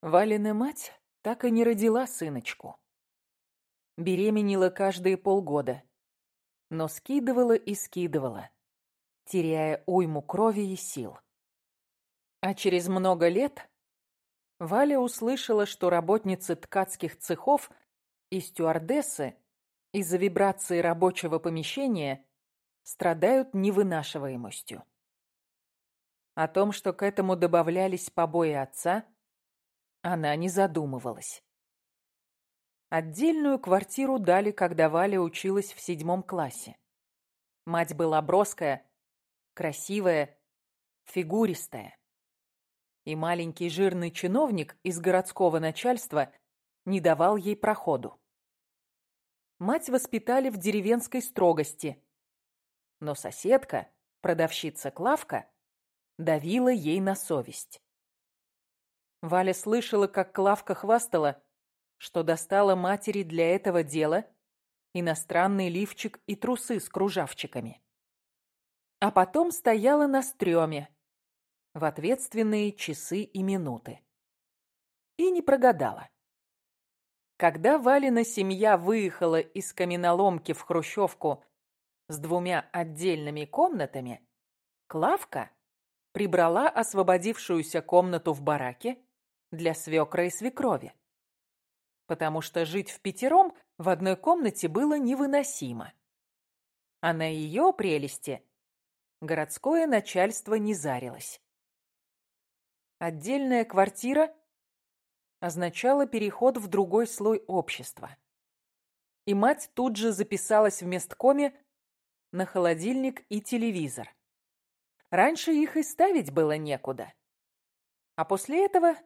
Валина мать так и не родила сыночку. Беременела каждые полгода, но скидывала и скидывала, теряя уйму крови и сил. А через много лет Валя услышала, что работницы ткацких цехов и стюардессы из-за вибрации рабочего помещения страдают невынашиваемостью. О том, что к этому добавлялись побои отца – она не задумывалась. Отдельную квартиру дали, когда Валя училась в седьмом классе. Мать была броская, красивая, фигуристая. И маленький жирный чиновник из городского начальства не давал ей проходу. Мать воспитали в деревенской строгости. Но соседка, продавщица Клавка, давила ей на совесть. Валя слышала, как Клавка хвастала, что достала матери для этого дела иностранный лифчик и трусы с кружавчиками. А потом стояла на стреме в ответственные часы и минуты. И не прогадала. Когда Валина семья выехала из каменоломки в Хрущевку с двумя отдельными комнатами, Клавка прибрала освободившуюся комнату в бараке для свекра и свекрови. Потому что жить в пятером в одной комнате было невыносимо. А на ее прелести городское начальство не зарилось. Отдельная квартира означала переход в другой слой общества. И мать тут же записалась в месткоме на холодильник и телевизор. Раньше их и ставить было некуда. А после этого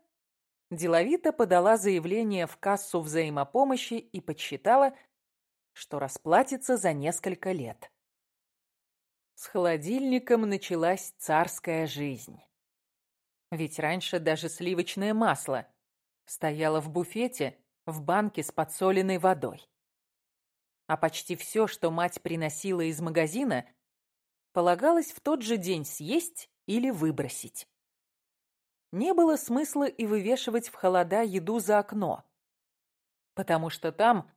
деловито подала заявление в кассу взаимопомощи и подсчитала, что расплатится за несколько лет. С холодильником началась царская жизнь. Ведь раньше даже сливочное масло стояло в буфете в банке с подсоленной водой. А почти все, что мать приносила из магазина, полагалось в тот же день съесть или выбросить не было смысла и вывешивать в холода еду за окно, потому что там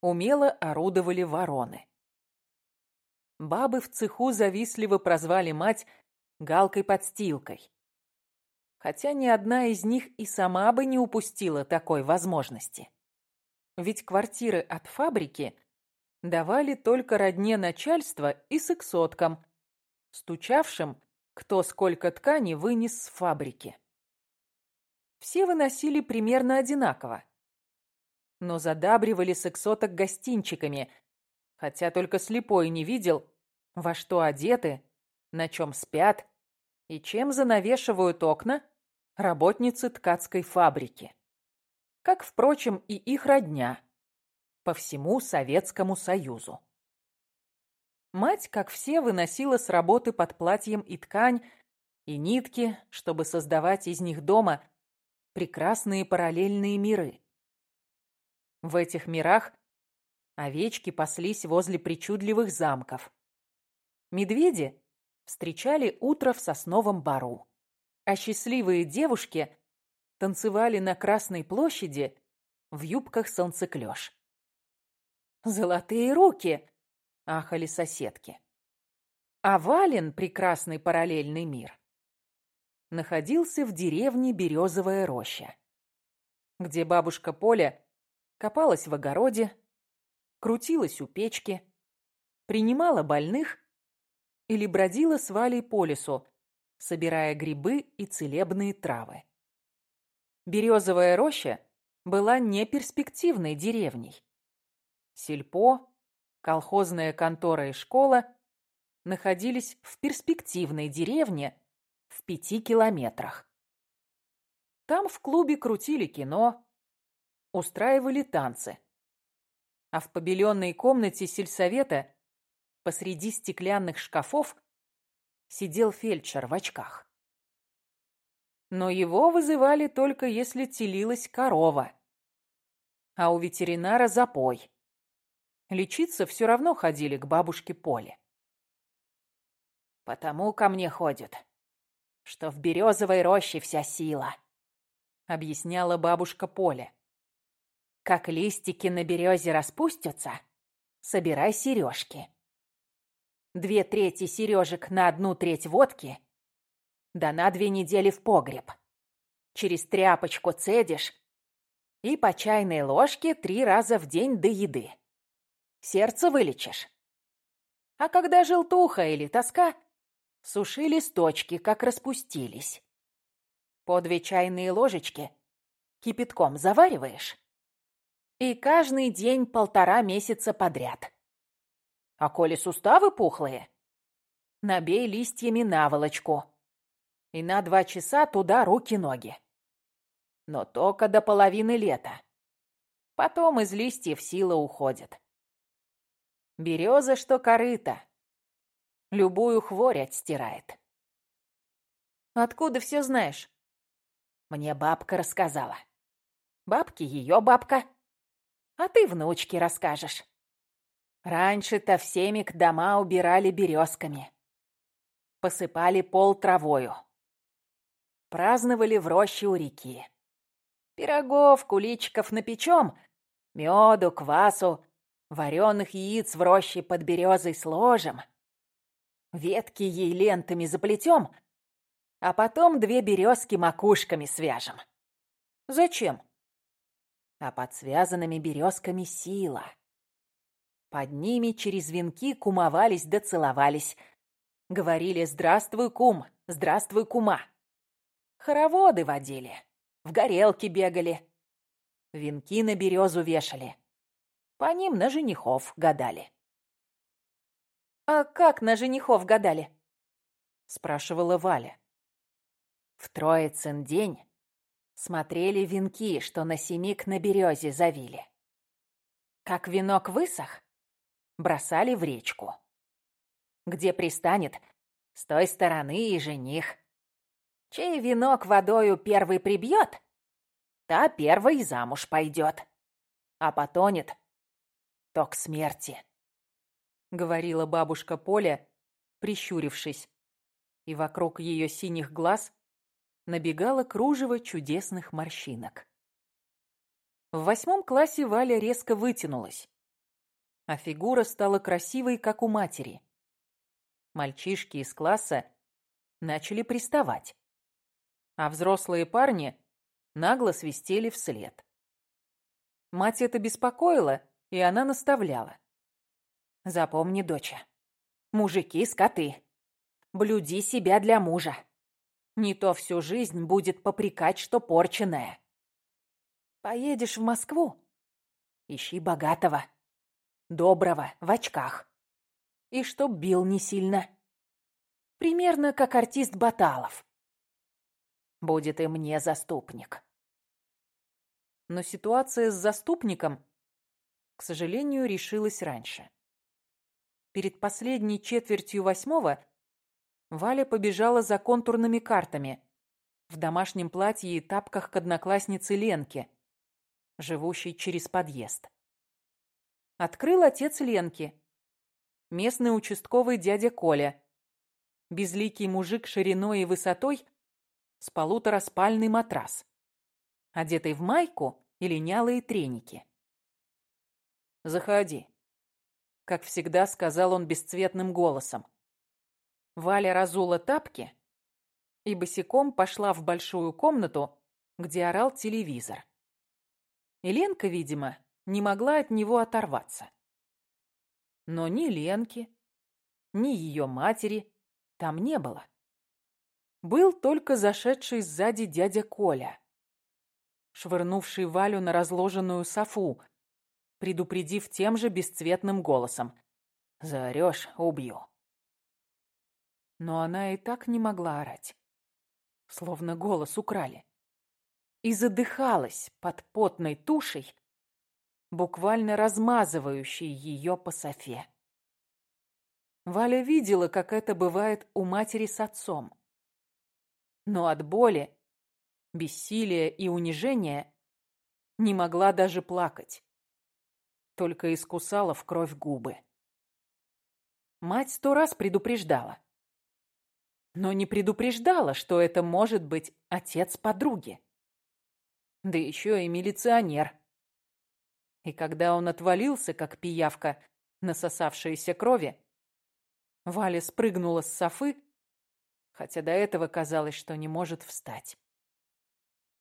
умело орудовали вороны. Бабы в цеху завистливо прозвали мать галкой-подстилкой. Хотя ни одна из них и сама бы не упустила такой возможности. Ведь квартиры от фабрики давали только родне начальства и сексоткам, стучавшим кто сколько ткани вынес с фабрики. Все выносили примерно одинаково, но задабривали сексоток гостинчиками, хотя только слепой не видел, во что одеты, на чем спят и чем занавешивают окна работницы ткацкой фабрики. Как, впрочем, и их родня по всему Советскому Союзу. Мать, как все, выносила с работы под платьем и ткань, и нитки, чтобы создавать из них дома прекрасные параллельные миры. В этих мирах овечки паслись возле причудливых замков. Медведи встречали утро в сосновом бару, а счастливые девушки танцевали на Красной площади в юбках солнцеклёш. «Золотые руки!» Ахали соседки. А Вален, прекрасный параллельный мир, находился в деревне Березовая роща, где бабушка Поля копалась в огороде, крутилась у печки, принимала больных или бродила с Валей по лесу, собирая грибы и целебные травы. Березовая роща была неперспективной деревней. Сельпо, колхозная контора и школа находились в перспективной деревне в пяти километрах. Там в клубе крутили кино, устраивали танцы. А в побеленной комнате сельсовета посреди стеклянных шкафов сидел фельдшер в очках. Но его вызывали только если телилась корова, а у ветеринара запой. Лечиться все равно ходили к бабушке Поле. «Потому ко мне ходят, что в березовой роще вся сила», объясняла бабушка Поля. Как листики на березе распустятся, собирай сережки. Две трети сережек на одну треть водки, да на две недели в погреб. Через тряпочку цедишь и по чайной ложке три раза в день до еды. Сердце вылечишь. А когда желтуха или тоска, суши листочки, как распустились. По две чайные ложечки кипятком завариваешь. И каждый день полтора месяца подряд. А коли суставы пухлые, набей листьями наволочку. И на два часа туда руки-ноги. Но только до половины лета. Потом из листьев сила уходит. Береза, что корыто. Любую хворь отстирает. Откуда все знаешь? Мне бабка рассказала. Бабки ее бабка. А ты внучке расскажешь. Раньше-то всеми к дома убирали березками. Посыпали пол травою. Праздновали в роще у реки. Пирогов, куличиков напечем, меду, квасу, Вареных яиц в роще под березой сложим. Ветки ей лентами заплетем, а потом две березки макушками свяжем. Зачем? А под связанными березками сила. Под ними через венки кумовались да целовались. Говорили «Здравствуй, кум! Здравствуй, кума!» Хороводы водили, в горелки бегали, венки на березу вешали. По ним на женихов гадали. «А как на женихов гадали?» — спрашивала Валя. В Троицын день смотрели венки, что на семик на березе завили. Как венок высох, бросали в речку. Где пристанет, с той стороны и жених. Чей венок водою первый прибьет, та первой замуж пойдет. А потонет, то к смерти», — говорила бабушка Поля, прищурившись, и вокруг ее синих глаз набегало кружево чудесных морщинок. В восьмом классе Валя резко вытянулась, а фигура стала красивой, как у матери. Мальчишки из класса начали приставать, а взрослые парни нагло свистели вслед. Мать это беспокоило, и она наставляла. «Запомни, доча, мужики — скоты. Блюди себя для мужа. Не то всю жизнь будет попрекать, что порченная. Поедешь в Москву? Ищи богатого, доброго, в очках. И чтоб бил не сильно. Примерно как артист Баталов. Будет и мне заступник». Но ситуация с заступником к сожалению, решилась раньше. Перед последней четвертью восьмого Валя побежала за контурными картами в домашнем платье и тапках к однокласснице Ленке, живущей через подъезд. Открыл отец Ленки, местный участковый дядя Коля, безликий мужик шириной и высотой с полутораспальный матрас, одетый в майку и линялые треники. «Заходи», — как всегда сказал он бесцветным голосом. Валя разула тапки и босиком пошла в большую комнату, где орал телевизор. И Ленка, видимо, не могла от него оторваться. Но ни Ленки, ни ее матери там не было. Был только зашедший сзади дядя Коля, швырнувший Валю на разложенную софу, предупредив тем же бесцветным голосом. «Заорёшь — убью». Но она и так не могла орать. Словно голос украли. И задыхалась под потной тушей, буквально размазывающей ее по софе. Валя видела, как это бывает у матери с отцом. Но от боли, бессилия и унижения не могла даже плакать только искусала в кровь губы. Мать сто раз предупреждала. Но не предупреждала, что это может быть отец подруги. Да еще и милиционер. И когда он отвалился, как пиявка, насосавшаяся крови, Валя спрыгнула с софы, хотя до этого казалось, что не может встать.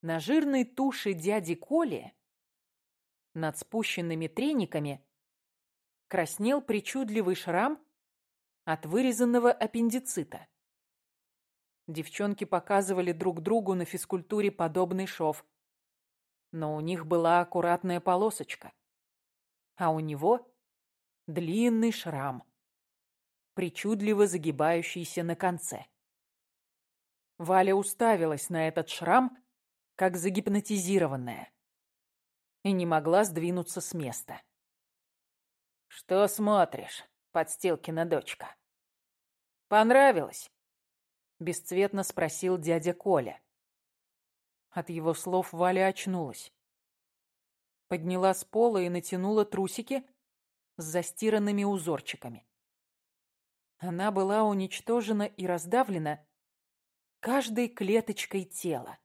На жирной туше дяди Коли, над спущенными трениками, краснел причудливый шрам от вырезанного аппендицита. Девчонки показывали друг другу на физкультуре подобный шов, но у них была аккуратная полосочка, а у него длинный шрам, причудливо загибающийся на конце. Валя уставилась на этот шрам, как загипнотизированная, и не могла сдвинуться с места. «Что смотришь, подстилкина дочка?» «Понравилось?» — бесцветно спросил дядя Коля. От его слов Валя очнулась. Подняла с пола и натянула трусики с застиранными узорчиками. Она была уничтожена и раздавлена каждой клеточкой тела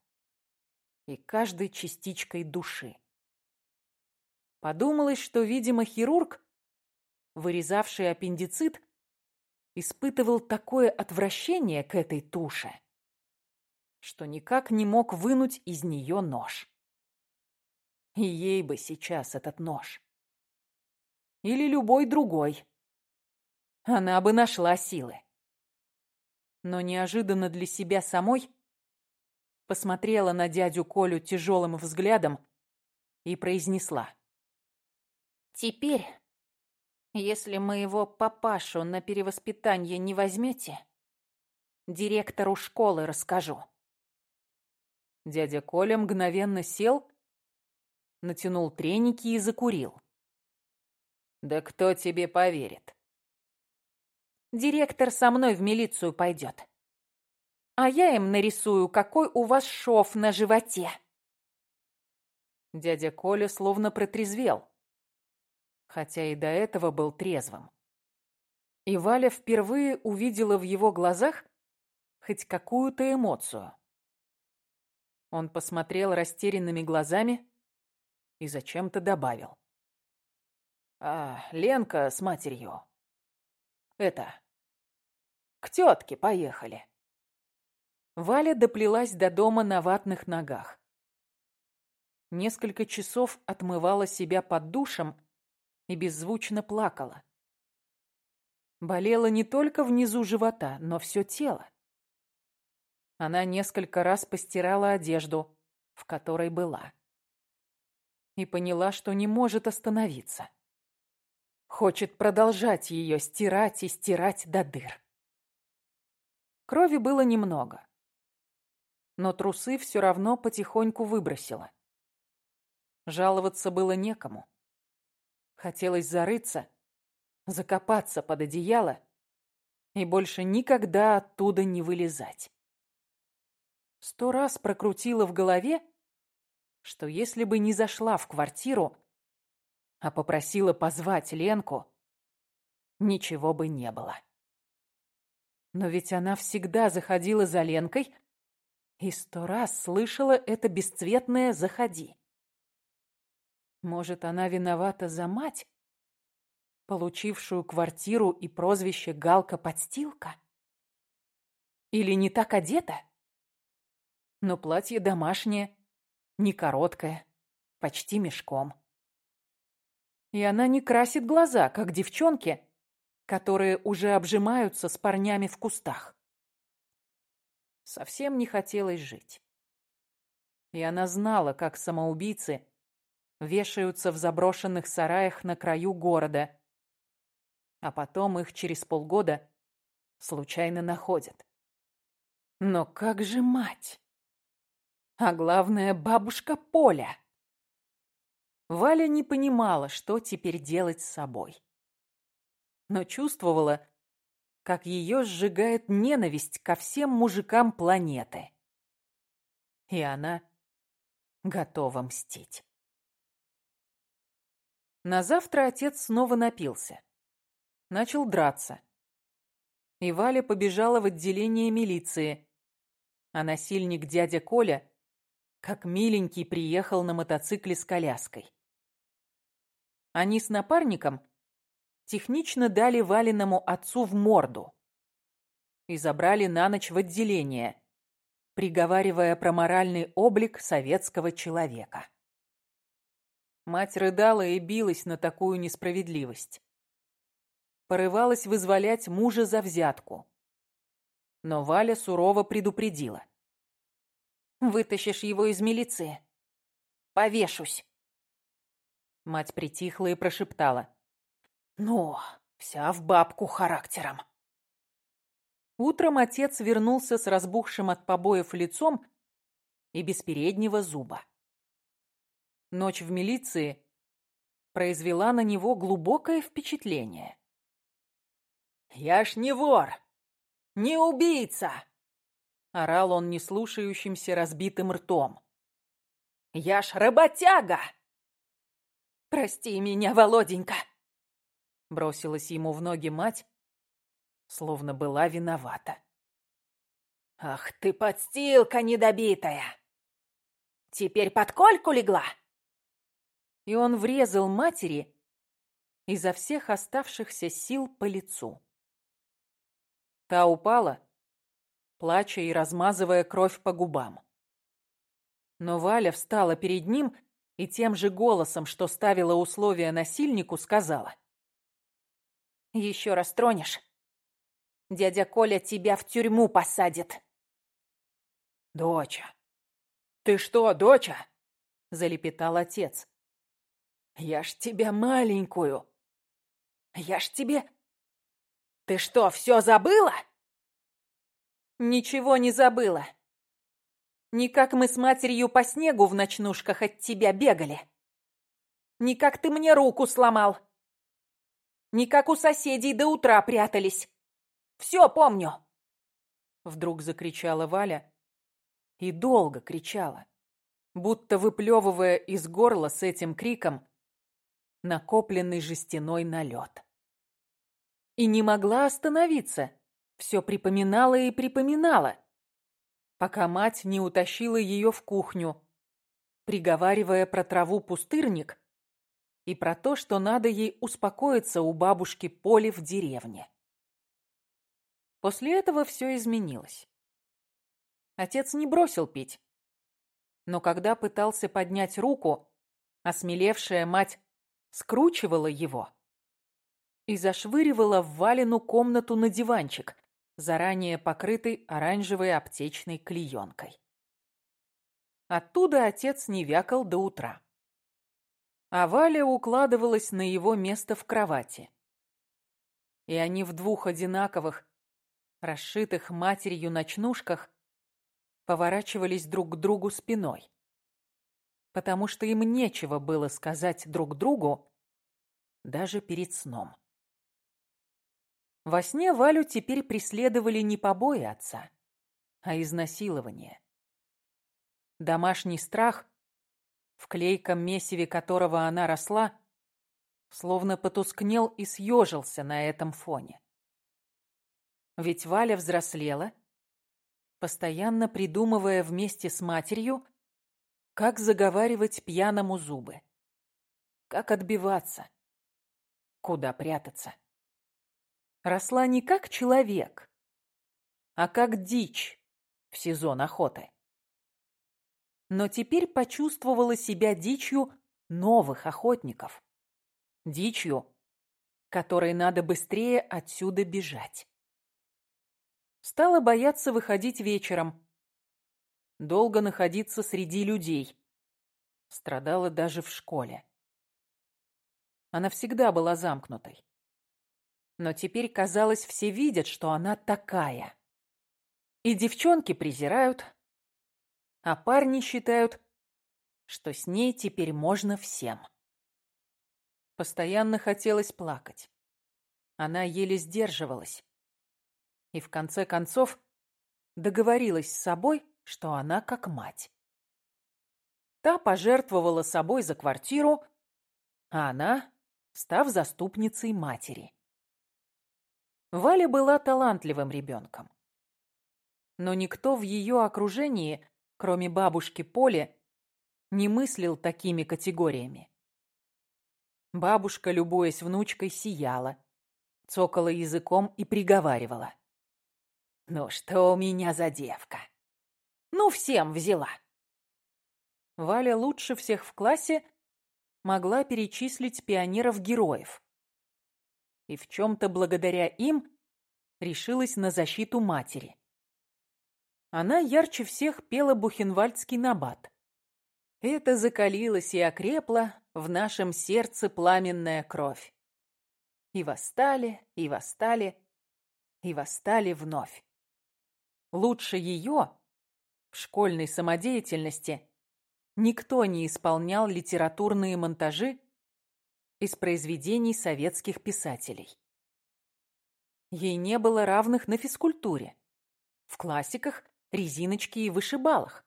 и каждой частичкой души. Подумалось, что, видимо, хирург, вырезавший аппендицит, испытывал такое отвращение к этой туше, что никак не мог вынуть из нее нож. И ей бы сейчас этот нож. Или любой другой. Она бы нашла силы. Но неожиданно для себя самой посмотрела на дядю Колю тяжелым взглядом и произнесла. «Теперь, если моего папашу на перевоспитание не возьмете, директору школы расскажу». Дядя Коля мгновенно сел, натянул треники и закурил. «Да кто тебе поверит?» «Директор со мной в милицию пойдет а я им нарисую, какой у вас шов на животе. Дядя Коля словно протрезвел, хотя и до этого был трезвым. И Валя впервые увидела в его глазах хоть какую-то эмоцию. Он посмотрел растерянными глазами и зачем-то добавил. «А, Ленка с матерью. Это, к тетке поехали». Валя доплелась до дома на ватных ногах. Несколько часов отмывала себя под душем и беззвучно плакала. Болело не только внизу живота, но все тело. Она несколько раз постирала одежду, в которой была. И поняла, что не может остановиться. Хочет продолжать ее стирать и стирать до дыр. Крови было немного но трусы все равно потихоньку выбросила. Жаловаться было некому. Хотелось зарыться, закопаться под одеяло и больше никогда оттуда не вылезать. Сто раз прокрутила в голове, что если бы не зашла в квартиру, а попросила позвать Ленку, ничего бы не было. Но ведь она всегда заходила за Ленкой, и сто раз слышала это бесцветное «заходи». Может, она виновата за мать, получившую квартиру и прозвище Галка-подстилка? Или не так одета? Но платье домашнее, не короткое, почти мешком. И она не красит глаза, как девчонки, которые уже обжимаются с парнями в кустах. Совсем не хотелось жить. И она знала, как самоубийцы вешаются в заброшенных сараях на краю города, а потом их через полгода случайно находят. Но как же мать? А главное, бабушка Поля. Валя не понимала, что теперь делать с собой. Но чувствовала, как ее сжигает ненависть ко всем мужикам планеты. И она готова мстить. На завтра отец снова напился. Начал драться. И Валя побежала в отделение милиции, а насильник дядя Коля как миленький приехал на мотоцикле с коляской. Они с напарником технично дали Валиному отцу в морду и забрали на ночь в отделение, приговаривая про моральный облик советского человека. Мать рыдала и билась на такую несправедливость. Порывалась вызволять мужа за взятку. Но Валя сурово предупредила. «Вытащишь его из милиции. Повешусь». Мать притихла и прошептала. «Ну, вся в бабку характером». Утром отец вернулся с разбухшим от побоев лицом и без переднего зуба. Ночь в милиции произвела на него глубокое впечатление. «Я ж не вор! Не убийца!» — орал он неслушающимся разбитым ртом. «Я ж работяга!» «Прости меня, Володенька!» Бросилась ему в ноги мать, словно была виновата. «Ах ты, подстилка недобитая! Теперь под кольку легла?» И он врезал матери изо всех оставшихся сил по лицу. Та упала, плача и размазывая кровь по губам. Но Валя встала перед ним и тем же голосом, что ставила условия насильнику, сказала. «Еще раз тронешь, дядя Коля тебя в тюрьму посадит». «Доча! Ты что, доча?» — залепетал отец. Я ж тебя маленькую. Я ж тебе... Ты что, все забыла? Ничего не забыла. Не как мы с матерью по снегу в ночнушках от тебя бегали. Не как ты мне руку сломал. Не как у соседей до утра прятались. Все помню. Вдруг закричала Валя. И долго кричала, будто выплевывая из горла с этим криком накопленный жестяной налет. И не могла остановиться, все припоминала и припоминала, пока мать не утащила ее в кухню, приговаривая про траву пустырник и про то, что надо ей успокоиться у бабушки Поли в деревне. После этого все изменилось. Отец не бросил пить, но когда пытался поднять руку, осмелевшая мать скручивала его и зашвыривала в Валину комнату на диванчик, заранее покрытый оранжевой аптечной клеенкой. Оттуда отец не вякал до утра. А Валя укладывалась на его место в кровати. И они в двух одинаковых, расшитых матерью ночнушках, поворачивались друг к другу спиной потому что им нечего было сказать друг другу даже перед сном. Во сне Валю теперь преследовали не побои отца, а изнасилование. Домашний страх, в клейком месиве которого она росла, словно потускнел и съежился на этом фоне. Ведь Валя взрослела, постоянно придумывая вместе с матерью как заговаривать пьяному зубы? Как отбиваться? Куда прятаться? Росла не как человек, а как дичь в сезон охоты. Но теперь почувствовала себя дичью новых охотников. Дичью, которой надо быстрее отсюда бежать. Стала бояться выходить вечером, долго находиться среди людей. Страдала даже в школе. Она всегда была замкнутой. Но теперь, казалось, все видят, что она такая. И девчонки презирают, а парни считают, что с ней теперь можно всем. Постоянно хотелось плакать. Она еле сдерживалась. И в конце концов договорилась с собой, что она как мать. Та пожертвовала собой за квартиру, а она, став заступницей матери. Валя была талантливым ребенком. Но никто в ее окружении кроме бабушки Поли, не мыслил такими категориями. Бабушка, любуясь внучкой, сияла, цокала языком и приговаривала. «Ну что у меня за девка? Ну, всем взяла!» Валя лучше всех в классе могла перечислить пионеров-героев. И в чем-то благодаря им решилась на защиту матери. Она ярче всех пела бухенвальдский набат. Это закалилось и окрепло в нашем сердце пламенная кровь. И восстали, и восстали, и восстали вновь. Лучше ее в школьной самодеятельности никто не исполнял литературные монтажи из произведений советских писателей. Ей не было равных на физкультуре, в классиках, резиночке и вышибалах.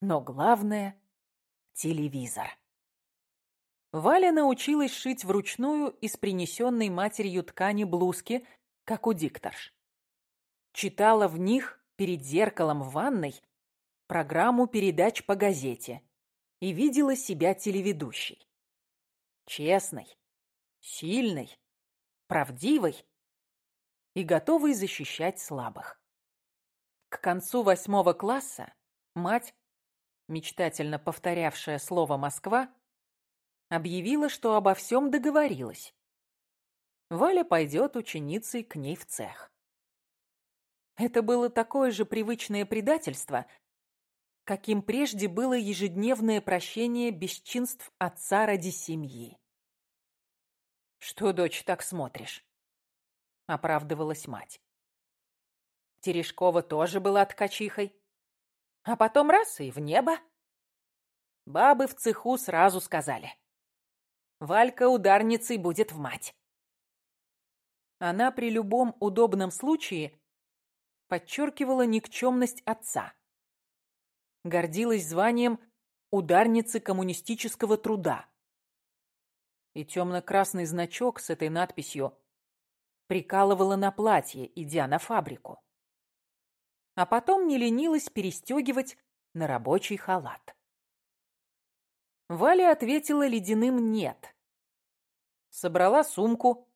Но главное — телевизор. Валя научилась шить вручную из принесенной матерью ткани блузки, как у дикторш. Читала в них перед зеркалом в ванной программу передач по газете и видела себя телеведущей. Честной, сильной, правдивой и готовой защищать слабых. К концу восьмого класса мать, мечтательно повторявшая слово «Москва», объявила, что обо всем договорилась. Валя пойдет ученицей к ней в цех. Это было такое же привычное предательство, каким прежде было ежедневное прощение бесчинств отца ради семьи. «Что, дочь, так смотришь?» — оправдывалась мать. Терешкова тоже была ткачихой. А потом раз и в небо. Бабы в цеху сразу сказали. Валька ударницей будет в мать. Она при любом удобном случае подчеркивала никчемность отца. Гордилась званием ударницы коммунистического труда. И темно-красный значок с этой надписью прикалывала на платье, идя на фабрику. А потом не ленилась перестегивать на рабочий халат. Валя ответила ледяным «нет». Собрала сумку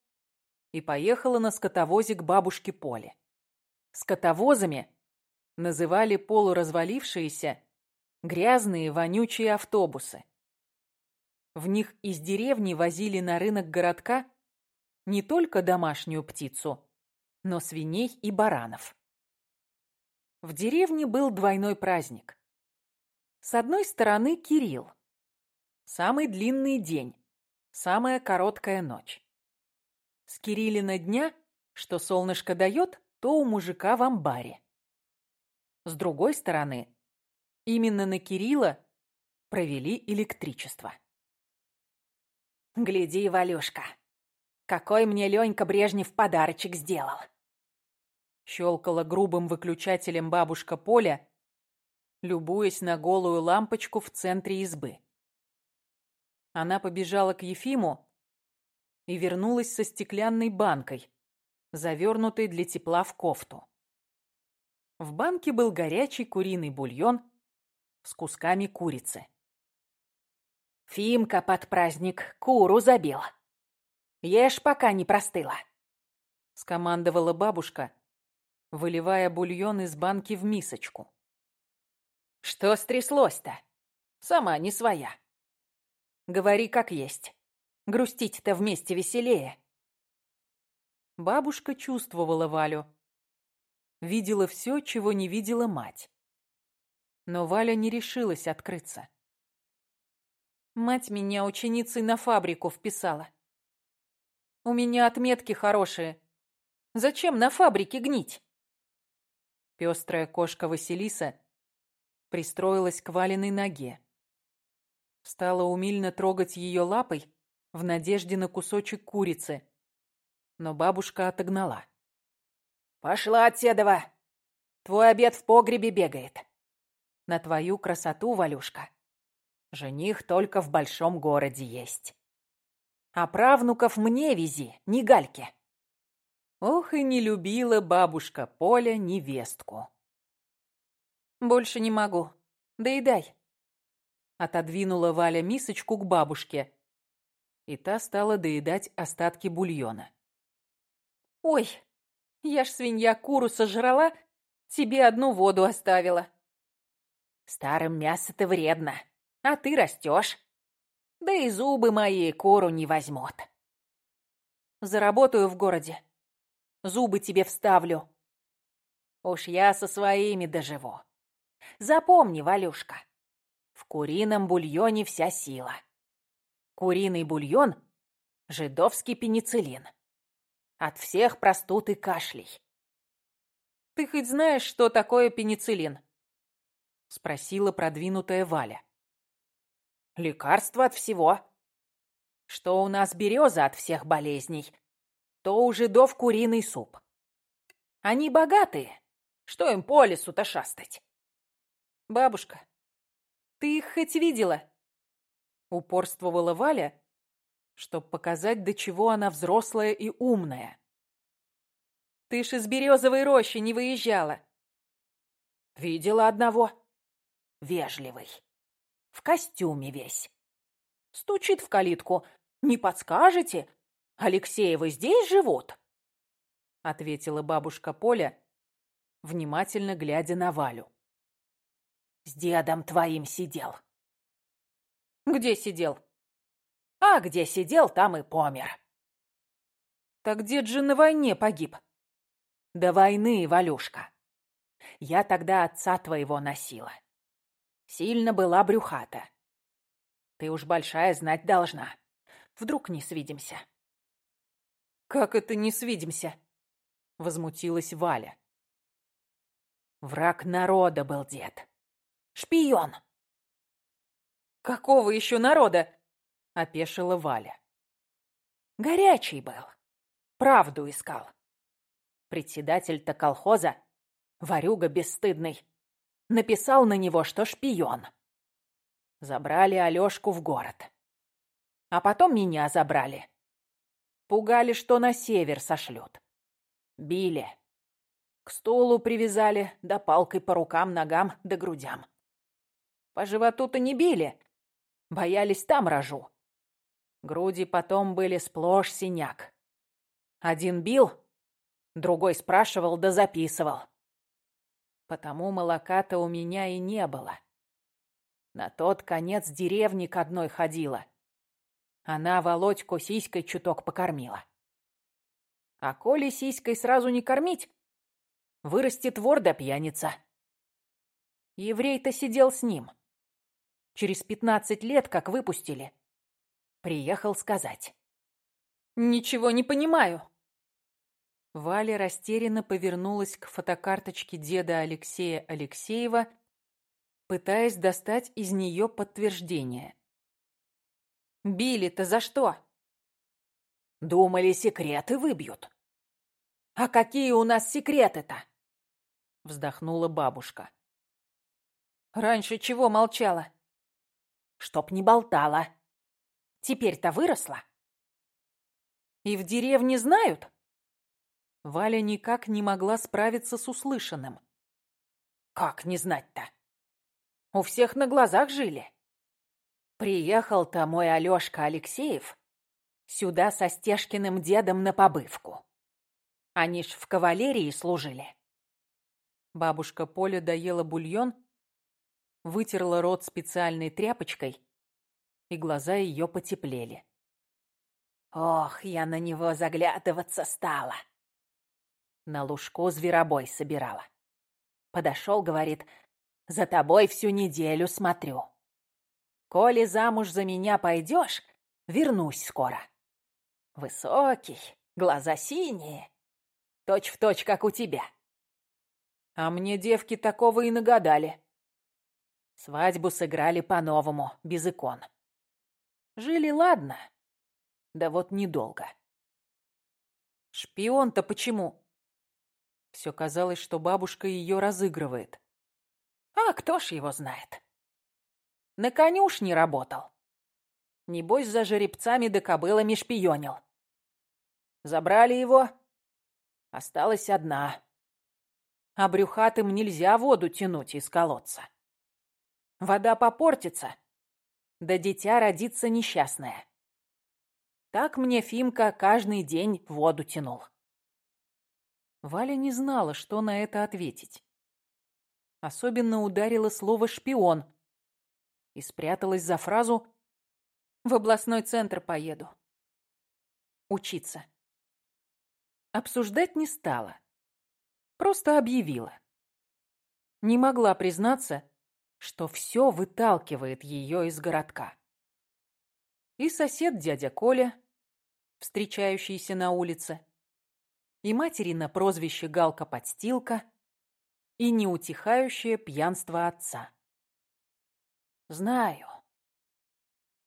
и поехала на скотовозе к бабушке Поле. Скотовозами называли полуразвалившиеся, грязные, вонючие автобусы. В них из деревни возили на рынок городка не только домашнюю птицу, но свиней и баранов. В деревне был двойной праздник. С одной стороны Кирилл, Самый длинный день, самая короткая ночь. С Кириллина дня, что солнышко дает, то у мужика в амбаре. С другой стороны, именно на Кирилла провели электричество. «Гляди, Валюшка, какой мне Ленька Брежнев подарочек сделал!» Щелкала грубым выключателем бабушка Поля, любуясь на голую лампочку в центре избы. Она побежала к Ефиму и вернулась со стеклянной банкой, завернутой для тепла в кофту. В банке был горячий куриный бульон с кусками курицы. Фимка под праздник куру забила. Ешь, пока не простыла, — скомандовала бабушка, выливая бульон из банки в мисочку. Что стряслось-то? Сама не своя. Говори как есть. Грустить-то вместе веселее. Бабушка чувствовала Валю. Видела все, чего не видела мать. Но Валя не решилась открыться. Мать меня ученицей на фабрику вписала. У меня отметки хорошие. Зачем на фабрике гнить? Пестрая кошка Василиса пристроилась к Валиной ноге. Стала умильно трогать ее лапой в надежде на кусочек курицы. Но бабушка отогнала. «Пошла от Седова! Твой обед в погребе бегает. На твою красоту, Валюшка, жених только в большом городе есть. А правнуков мне вези, не гальки». Ох, и не любила бабушка Поля невестку. «Больше не могу. Доедай. Отодвинула Валя мисочку к бабушке, и та стала доедать остатки бульона. «Ой, я ж свинья куру сожрала, тебе одну воду оставила». «Старым мясо-то вредно, а ты растешь. Да и зубы мои куру не возьмут». «Заработаю в городе. Зубы тебе вставлю». «Уж я со своими доживу. Запомни, Валюшка, в курином бульоне вся сила. Куриный бульон – жидовский пенициллин. От всех простуд и кашлей. «Ты хоть знаешь, что такое пенициллин?» – спросила продвинутая Валя. «Лекарство от всего. Что у нас береза от всех болезней, то у жидов куриный суп. Они богатые, что им по лесу-то шастать?» «Бабушка, ты их хоть видела?» Упорствовала Валя, чтобы показать, до чего она взрослая и умная. «Ты ж из березовой рощи не выезжала». «Видела одного. Вежливый. В костюме весь. Стучит в калитку. Не подскажете? Алексеевы здесь живут?» Ответила бабушка Поля, внимательно глядя на Валю. «С дедом твоим сидел. Где сидел? А где сидел, там и помер. Так дед же на войне погиб. До войны, Валюшка. Я тогда отца твоего носила. Сильно была брюхата. Ты уж большая знать должна. Вдруг не свидимся. Как это не свидимся? Возмутилась Валя. Враг народа был дед. Шпион. «Какого еще народа?» — опешила Валя. «Горячий был. Правду искал. Председатель-то колхоза, ворюга бесстыдный, написал на него, что шпион. Забрали Алёшку в город. А потом меня забрали. Пугали, что на север сошлют. Били. К стулу привязали, да палкой по рукам, ногам да грудям. По животу-то не били, Боялись там рожу. Груди потом были сплошь синяк. Один бил, другой спрашивал да записывал. Потому молока-то у меня и не было. На тот конец деревни к одной ходила. Она Володьку сиськой чуток покормила. А коли сиськой сразу не кормить, вырастет вор да пьяница. Еврей-то сидел с ним. Через пятнадцать лет, как выпустили. Приехал сказать. «Ничего не понимаю». Валя растерянно повернулась к фотокарточке деда Алексея Алексеева, пытаясь достать из нее подтверждение. «Били-то за что?» «Думали, секреты выбьют». «А какие у нас секреты-то?» Вздохнула бабушка. «Раньше чего молчала?» чтоб не болтала. Теперь-то выросла. И в деревне знают? Валя никак не могла справиться с услышанным. Как не знать-то? У всех на глазах жили. Приехал-то мой Алёшка Алексеев сюда со Стешкиным дедом на побывку. Они ж в кавалерии служили. Бабушка Поля доела бульон вытерла рот специальной тряпочкой, и глаза ее потеплели. Ох, я на него заглядываться стала. На лужку зверобой собирала. Подошел, говорит, за тобой всю неделю смотрю. Коли замуж за меня пойдешь, вернусь скоро. Высокий, глаза синие, точь в точь, как у тебя. А мне девки такого и нагадали. Свадьбу сыграли по-новому, без икон. Жили ладно, да вот недолго. Шпион-то почему? Все казалось, что бабушка ее разыгрывает. А кто ж его знает? На конюшне работал. Небось, за жеребцами да кобылами шпионил. Забрали его. Осталась одна. А брюхатым нельзя воду тянуть из колодца. Вода попортится, да дитя родится несчастное. Так мне Фимка каждый день воду тянул. Валя не знала, что на это ответить. Особенно ударило слово «шпион» и спряталась за фразу «В областной центр поеду. Учиться». Обсуждать не стала. Просто объявила. Не могла признаться, что все выталкивает ее из городка. И сосед дядя Коля, встречающийся на улице, и матери на прозвище Галка-подстилка, и неутихающее пьянство отца. Знаю.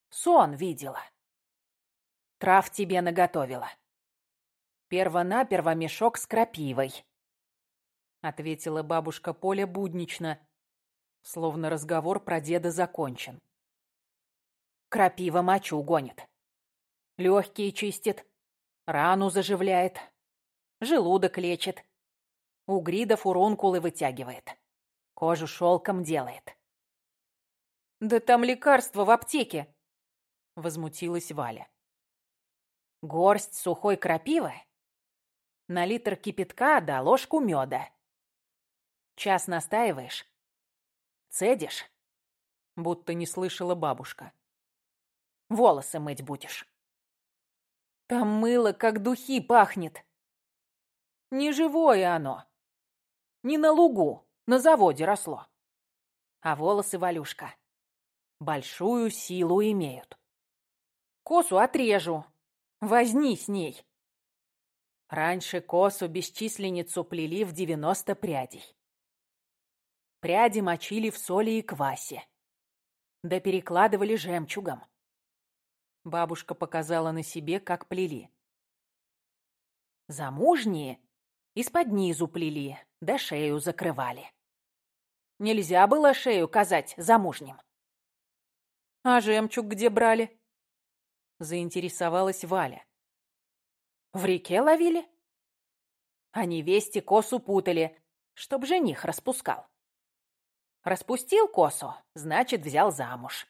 Сон видела. Трав тебе наготовила. Первонаперво мешок с крапивой. Ответила бабушка Поля буднично, словно разговор про деда закончен. Крапива мочу гонит. Легкие чистит, рану заживляет, желудок лечит, у грида фурункулы вытягивает, кожу шелком делает. «Да там лекарство в аптеке!» — возмутилась Валя. «Горсть сухой крапивы, на литр кипятка да ложку меда. Час настаиваешь, цедишь, будто не слышала бабушка. Волосы мыть будешь. Там мыло, как духи, пахнет. Не живое оно. Не на лугу, на заводе росло. А волосы, Валюшка, большую силу имеют. Косу отрежу. Возни с ней. Раньше косу бесчисленницу плели в девяносто прядей. Пряди мочили в соли и квасе. Да перекладывали жемчугом. Бабушка показала на себе, как плели. Замужние из-под низу плели, да шею закрывали. Нельзя было шею казать замужним. «А жемчуг где брали?» Заинтересовалась Валя. «В реке ловили?» А невесте косу путали, чтоб жених распускал. Распустил косу, значит, взял замуж.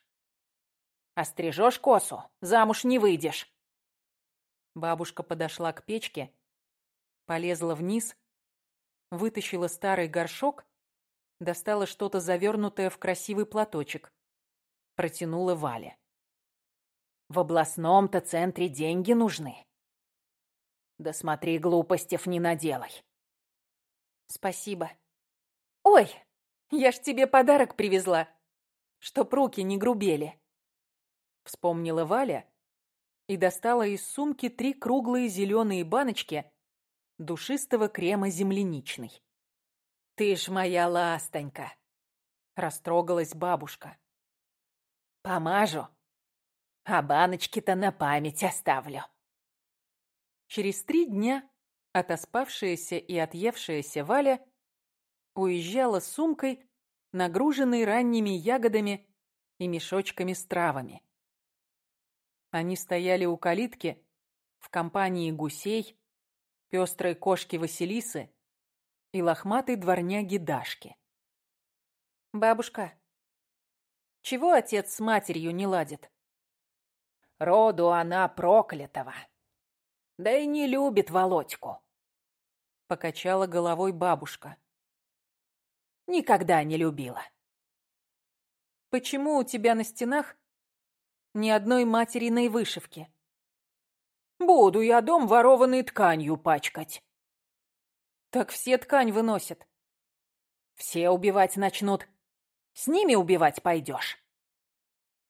Острижешь косу, замуж не выйдешь. Бабушка подошла к печке, полезла вниз, вытащила старый горшок, достала что-то завернутое в красивый платочек, протянула Вале. В областном-то центре деньги нужны. Да смотри, глупостей не наделай. Спасибо. Ой, я ж тебе подарок привезла, чтоб руки не грубели. Вспомнила Валя и достала из сумки три круглые зеленые баночки душистого крема земляничный. «Ты ж моя ластонька!» — растрогалась бабушка. «Помажу, а баночки-то на память оставлю». Через три дня отоспавшаяся и отъевшаяся Валя уезжала с сумкой, нагруженной ранними ягодами и мешочками с травами. Они стояли у калитки в компании гусей, пестрой кошки Василисы и лохматой дворняги Дашки. «Бабушка, чего отец с матерью не ладит?» «Роду она проклятого. Да и не любит Володьку», — покачала головой бабушка. «Никогда не любила». «Почему у тебя на стенах ни одной материной вышивки. Буду я дом ворованной тканью пачкать. Так все ткань выносят. Все убивать начнут. С ними убивать пойдешь.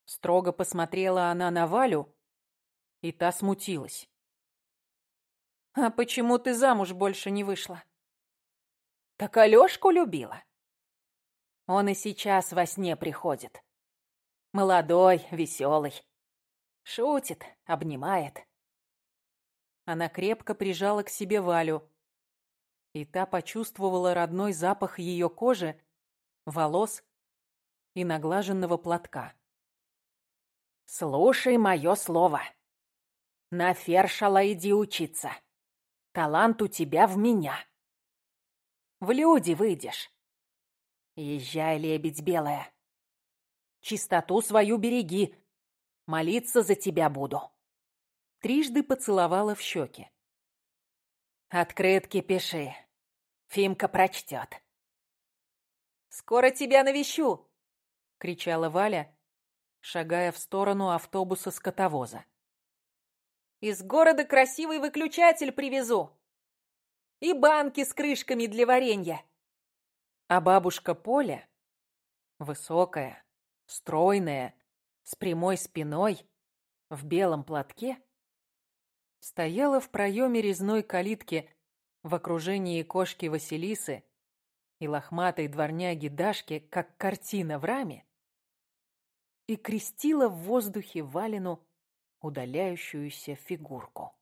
Строго посмотрела она на Валю, и та смутилась. «А почему ты замуж больше не вышла?» «Так Алёшку любила. Он и сейчас во сне приходит. Молодой, веселый. Шутит, обнимает. Она крепко прижала к себе Валю. И та почувствовала родной запах ее кожи, волос и наглаженного платка. «Слушай мое слово. На фершала иди учиться. Талант у тебя в меня. В люди выйдешь. Езжай, лебедь белая. Чистоту свою береги. Молиться за тебя буду. Трижды поцеловала в щеки. Открытки пиши. Фимка прочтет. «Скоро тебя навещу!» — кричала Валя, шагая в сторону автобуса-скотовоза. «Из города красивый выключатель привезу. И банки с крышками для варенья». А бабушка Поля, высокая, стройная, с прямой спиной, в белом платке, стояла в проеме резной калитки в окружении кошки Василисы и лохматой дворняги Дашки, как картина в раме, и крестила в воздухе Валину удаляющуюся фигурку.